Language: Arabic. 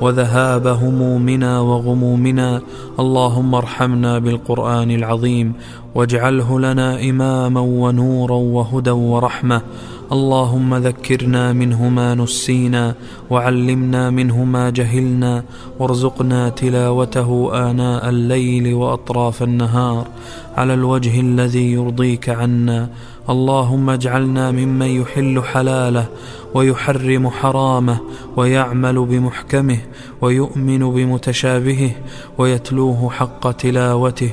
وذهاب همومنا وغمومنا. اللهم ارحمنا بالقرآن العظيم. واجعله لنا إماما ونورا وهدى ورحمة. اللهم ذكرنا منه ما نسينا. وعلمنا منه ما جهلنا. وارزقنا تلاوته آناء الليل وأطراف النهار. على الوجه الذي يرضيك عنا. اللهم اجعلنا ممن يحل حلاله. ويحرم حرامه ويعمل بمحكمه ويؤمن بمتشابهه ويتلوه حق تلاوته.